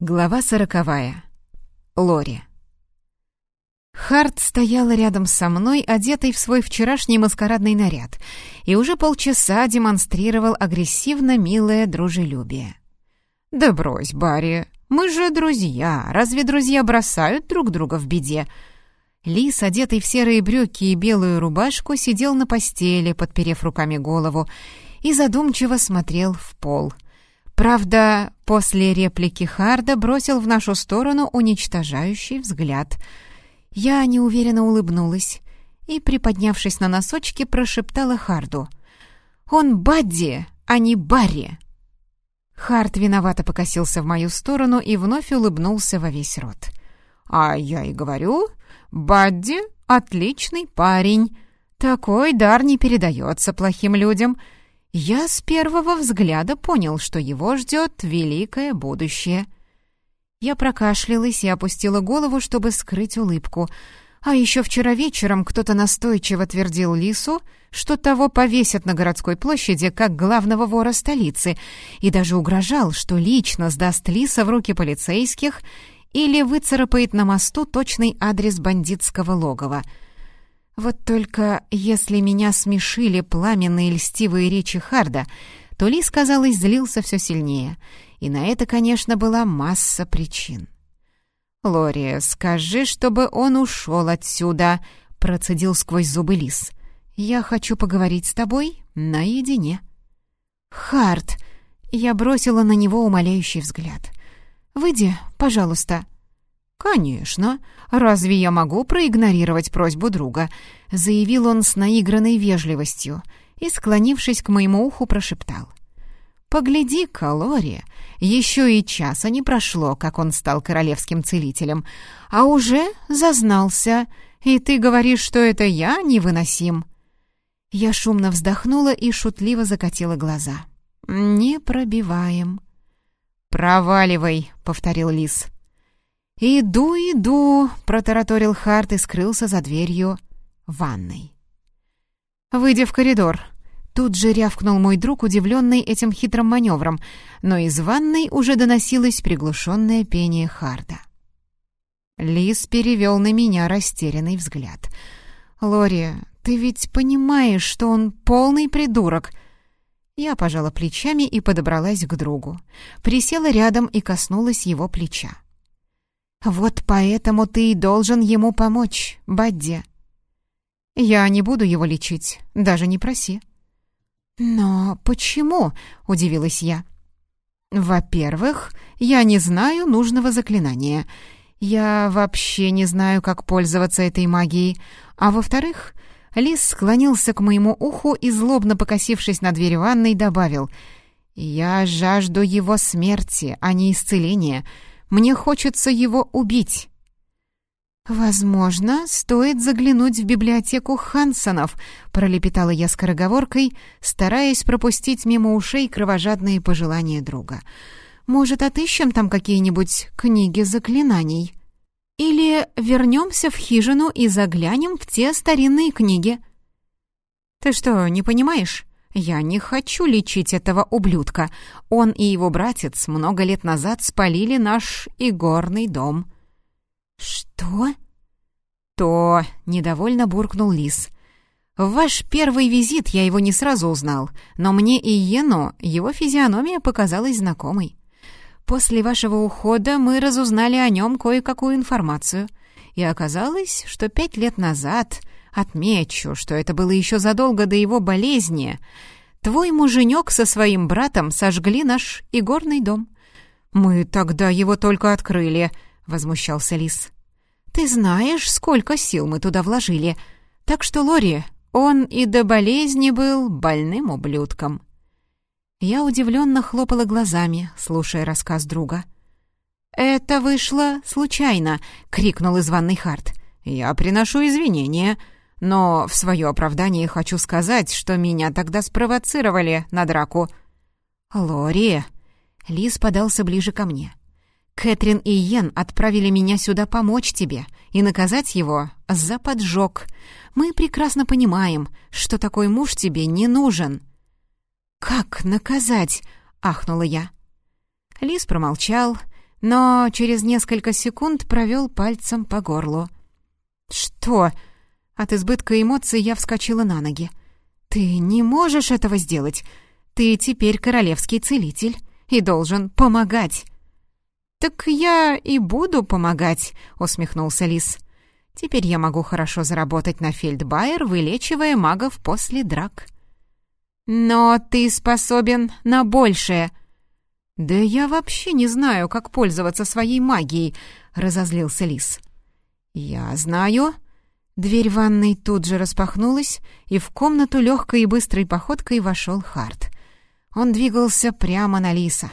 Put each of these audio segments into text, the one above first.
Глава сороковая. Лори. Харт стояла рядом со мной, одетый в свой вчерашний маскарадный наряд, и уже полчаса демонстрировал агрессивно милое дружелюбие. «Да брось, Барри, мы же друзья. Разве друзья бросают друг друга в беде?» Лис, одетый в серые брюки и белую рубашку, сидел на постели, подперев руками голову, и задумчиво смотрел в пол — Правда, после реплики Харда бросил в нашу сторону уничтожающий взгляд. Я неуверенно улыбнулась и, приподнявшись на носочки, прошептала Харду. «Он Бадди, а не Барри!» Хард виновато покосился в мою сторону и вновь улыбнулся во весь рот. «А я и говорю, Бадди — отличный парень. Такой дар не передается плохим людям. Я с первого взгляда понял, что его ждет великое будущее. Я прокашлялась и опустила голову, чтобы скрыть улыбку. А еще вчера вечером кто-то настойчиво твердил Лису, что того повесят на городской площади как главного вора столицы, и даже угрожал, что лично сдаст Лиса в руки полицейских или выцарапает на мосту точный адрес бандитского логова — вот только если меня смешили пламенные льстивые речи Харда, то Лис, казалось, злился все сильнее, и на это, конечно, была масса причин. «Лори, скажи, чтобы он ушел отсюда», — процедил сквозь зубы Лис. «Я хочу поговорить с тобой наедине». «Хард!» — я бросила на него умоляющий взгляд. «Выйди, пожалуйста». «Конечно. Разве я могу проигнорировать просьбу друга?» — заявил он с наигранной вежливостью и, склонившись к моему уху, прошептал. «Погляди, Лори, еще и часа не прошло, как он стал королевским целителем, а уже зазнался, и ты говоришь, что это я невыносим». Я шумно вздохнула и шутливо закатила глаза. «Не пробиваем». «Проваливай», — повторил Лис. «Иду, иду», — протараторил Харт и скрылся за дверью ванной. Выйдя в коридор, тут же рявкнул мой друг, удивленный этим хитрым маневром, но из ванной уже доносилось приглушенное пение Харда. Лис перевел на меня растерянный взгляд. «Лори, ты ведь понимаешь, что он полный придурок!» Я пожала плечами и подобралась к другу. Присела рядом и коснулась его плеча. «Вот поэтому ты и должен ему помочь, Бадди». «Я не буду его лечить, даже не проси». «Но почему?» — удивилась я. «Во-первых, я не знаю нужного заклинания. Я вообще не знаю, как пользоваться этой магией. А во-вторых, Лис склонился к моему уху и, злобно покосившись на дверь ванной, добавил, «Я жажду его смерти, а не исцеления. Мне хочется его убить». «Возможно, стоит заглянуть в библиотеку Хансонов», — пролепетала я скороговоркой, стараясь пропустить мимо ушей кровожадные пожелания друга. «Может, отыщем там какие-нибудь книги заклинаний? Или вернемся в хижину и заглянем в те старинные книги?» «Ты что, не понимаешь? «Я не хочу лечить этого ублюдка. Он и его братец много лет назад спалили наш игорный дом». «Что?» «То...» — недовольно буркнул Лис. «В ваш первый визит я его не сразу узнал, но мне и Йену его физиономия показалась знакомой. После вашего ухода мы разузнали о нем кое-какую информацию, и оказалось, что пять лет назад Отмечу, что это было еще задолго до его болезни. Твой муженек со своим братом сожгли наш игорный дом. Мы тогда его только открыли, — возмущался Лис. Ты знаешь, сколько сил мы туда вложили. Так что, Лори, он и до болезни был больным ублюдком. Я удивленно хлопала глазами, слушая рассказ друга. «Это вышло случайно!» — крикнул из ванной Харт. «Я приношу извинения», но в свое оправдание хочу сказать, что меня тогда спровоцировали на драку». «Лори!» Лис подался ближе ко мне. «Кэтрин и Йен отправили меня сюда помочь тебе и наказать его за поджог. Мы прекрасно понимаем, что такой муж тебе не нужен». «Как наказать?» — ахнула я. Лис промолчал, но через несколько секунд провел пальцем по горлу. «Что?» От избытка эмоций я вскочила на ноги. «Ты не можешь этого сделать. Ты теперь королевский целитель и должен помогать». «Так я и буду помогать», — усмехнулся Лис. «Теперь я могу хорошо заработать на фельдбайер, вылечивая магов после драк». «Но ты способен на большее». «Да я вообще не знаю, как пользоваться своей магией», — разозлился Лис. «Я знаю». Дверь ванной тут же распахнулась, и в комнату легкой и быстрой походкой вошел Харт. Он двигался прямо на Лиса.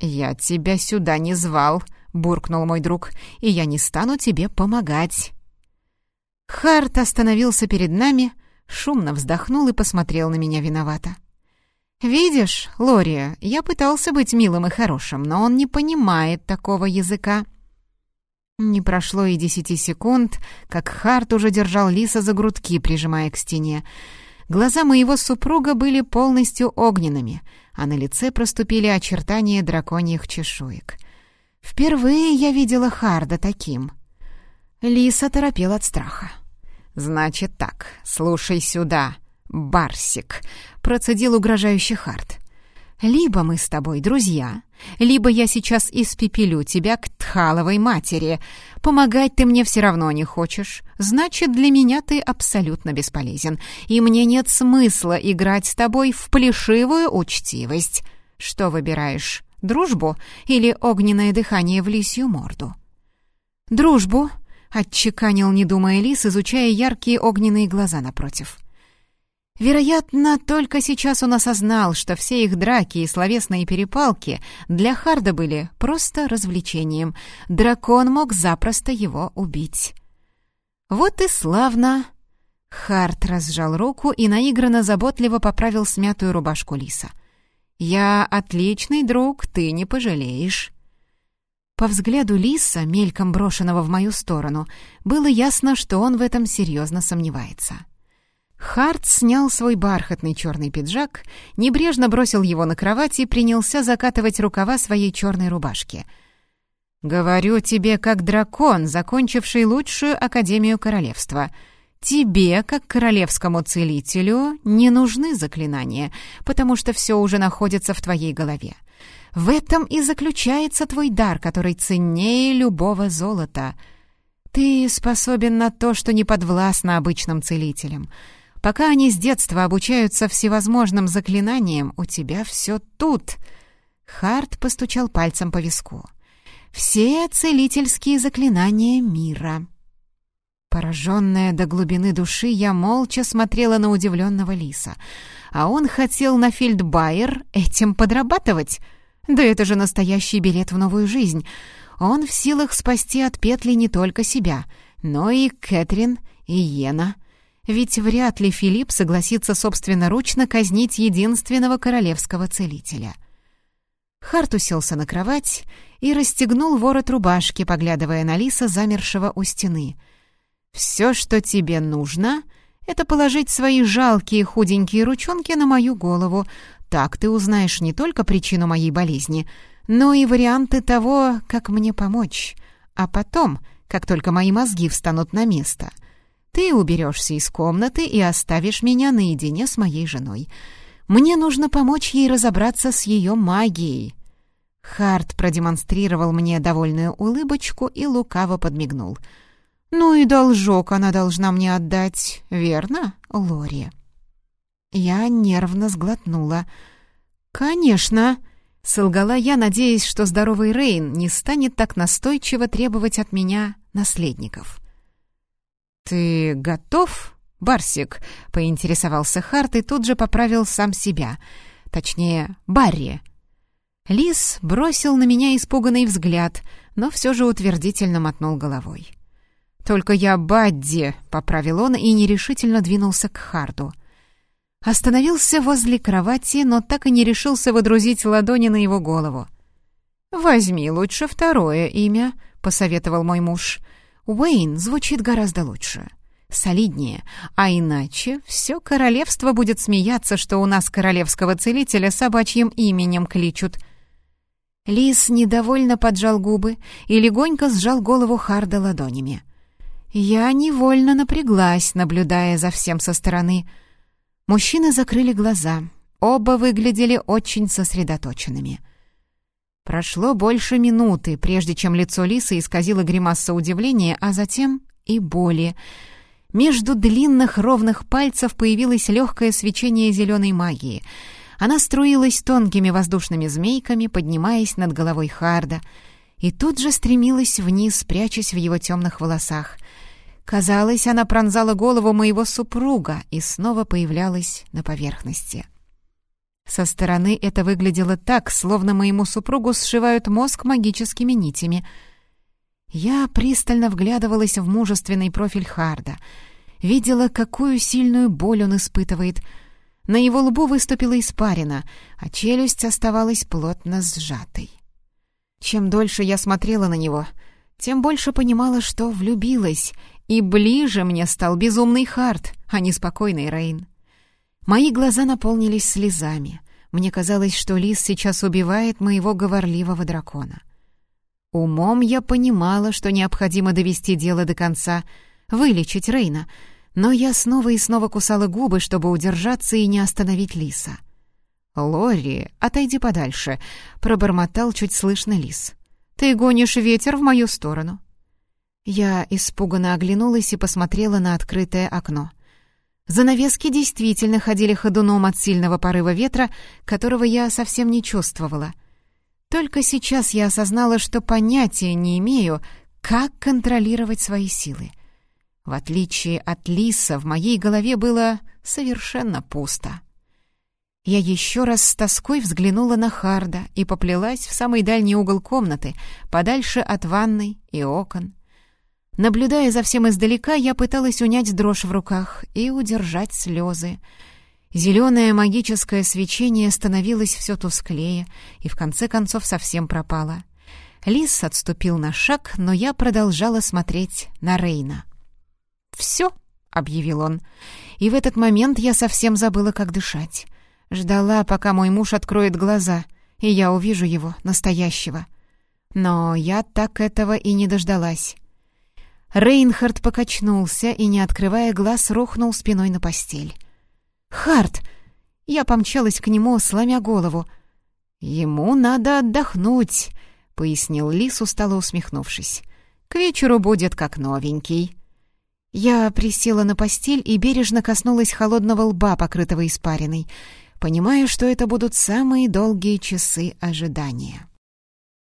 «Я тебя сюда не звал», — буркнул мой друг, — «и я не стану тебе помогать». Харт остановился перед нами, шумно вздохнул и посмотрел на меня виновато. «Видишь, Лория, я пытался быть милым и хорошим, но он не понимает такого языка». Не прошло и десяти секунд, как Харт уже держал Лиса за грудки, прижимая к стене. Глаза моего супруга были полностью огненными, а на лице проступили очертания драконьих чешуек. Впервые я видела Харда таким. Лиса торопел от страха. «Значит так, слушай сюда, Барсик», — процедил угрожающий Хард. «Либо мы с тобой друзья, либо я сейчас испепелю тебя к Тхаловой матери. Помогать ты мне все равно не хочешь. Значит, для меня ты абсолютно бесполезен, и мне нет смысла играть с тобой в плешивую учтивость. Что выбираешь, дружбу или огненное дыхание в лисью морду?» «Дружбу», — отчеканил, не думая лис, изучая яркие огненные глаза напротив. Вероятно, только сейчас он осознал, что все их драки и словесные перепалки для Харда были просто развлечением. Дракон мог запросто его убить. «Вот и славно!» Хард разжал руку и наигранно заботливо поправил смятую рубашку Лиса. «Я отличный друг, ты не пожалеешь». По взгляду Лиса, мельком брошенного в мою сторону, было ясно, что он в этом серьезно сомневается. Харт снял свой бархатный черный пиджак, небрежно бросил его на кровать и принялся закатывать рукава своей черной рубашки. «Говорю тебе, как дракон, закончивший лучшую Академию Королевства. Тебе, как королевскому целителю, не нужны заклинания, потому что все уже находится в твоей голове. В этом и заключается твой дар, который ценнее любого золота. Ты способен на то, что не подвластно обычным целителям». Пока они с детства обучаются всевозможным заклинаниям, у тебя все тут». Харт постучал пальцем по виску. «Все целительские заклинания мира». Пораженная до глубины души, я молча смотрела на удивленного лиса. А он хотел на фельдбайер этим подрабатывать. Да это же настоящий билет в новую жизнь. Он в силах спасти от петли не только себя, но и Кэтрин, и Йена — ведь вряд ли Филипп согласится собственноручно казнить единственного королевского целителя. Харт уселся на кровать и расстегнул ворот рубашки, поглядывая на лиса, замершего у стены. «Все, что тебе нужно, это положить свои жалкие худенькие ручонки на мою голову. Так ты узнаешь не только причину моей болезни, но и варианты того, как мне помочь. А потом, как только мои мозги встанут на место — ты уберешься из комнаты и оставишь меня наедине с моей женой. Мне нужно помочь ей разобраться с ее магией». Харт продемонстрировал мне довольную улыбочку и лукаво подмигнул. «Ну и должок она должна мне отдать, верно, Лори?» Я нервно сглотнула. «Конечно!» — солгала я, надеясь, что здоровый Рейн не станет так настойчиво требовать от меня наследников. «Ты готов, Барсик?» — поинтересовался Харт и тут же поправил сам себя. Точнее, Барри. Лис бросил на меня испуганный взгляд, но все же утвердительно мотнул головой. «Только я Бадди», — поправил он и нерешительно двинулся к Харду. Остановился возле кровати, но так и не решился водрузить ладони на его голову. «Возьми лучше второе имя», — посоветовал мой муж. Уэйн звучит гораздо лучше, солиднее, а иначе все королевство будет смеяться, что у нас королевского целителя собачьим именем кличут. Лис недовольно поджал губы и легонько сжал голову Харда ладонями. Я невольно напряглась, наблюдая за всем со стороны. Мужчины закрыли глаза. Оба выглядели очень сосредоточенными. Прошло больше минуты, прежде чем лицо Лисы исказило гримаса удивления, а затем и боли. Между длинных ровных пальцев появилось легкое свечение зеленой магии — она струилась тонкими воздушными змейками, поднимаясь над головой Харда, и тут же стремилась вниз, прячась в его темных волосах. Казалось, она пронзала голову моего супруга и снова появлялась на поверхности. Со стороны это выглядело так, словно моему супругу сшивают мозг магическими нитями. Я пристально вглядывалась в мужественный профиль Харда, видела, какую сильную боль он испытывает — на его лбу выступила испарина, а челюсть оставалась плотно сжатой. Чем дольше я смотрела на него, тем больше понимала, что влюбилась, и ближе мне стал безумный Харт, а не спокойный Рейн. Мои глаза наполнились слезами. Мне казалось, что Лис сейчас убивает моего говорливого дракона. Умом я понимала, что необходимо довести дело до конца, вылечить Рейна — но я снова и снова кусала губы, чтобы удержаться и не остановить лиса. «Лори, отойди подальше», — пробормотал чуть слышно лис. «Ты гонишь ветер в мою сторону». Я испуганно оглянулась и посмотрела на открытое окно. Занавески действительно ходили ходуном от сильного порыва ветра, которого я совсем не чувствовала. Только сейчас я осознала, что понятия не имею, как контролировать свои силы. В отличие от Лиса, в моей голове было совершенно пусто. Я еще раз с тоской взглянула на Харда и поплелась в самый дальний угол комнаты, подальше от ванной и окон. Наблюдая за всем издалека, я пыталась унять дрожь в руках и удержать слезы. Зеленое магическое свечение становилось все тусклее и в конце концов совсем пропало. Лис отступил на шаг, но я продолжала смотреть на Рейна. «Все», — объявил он. И в этот момент я совсем забыла, как дышать. Ждала, пока мой муж откроет глаза, и я увижу его, настоящего. Но я так этого и не дождалась. Рейнхард покачнулся и, не открывая глаз, рухнул спиной на постель. «Харт!» Я помчалась к нему, сломя голову. «Ему надо отдохнуть», — пояснил Лис, устало усмехнувшись. «К вечеру будет как новенький». Я присела на постель и бережно коснулась холодного лба, покрытого испариной, понимая, что это будут самые долгие часы ожидания.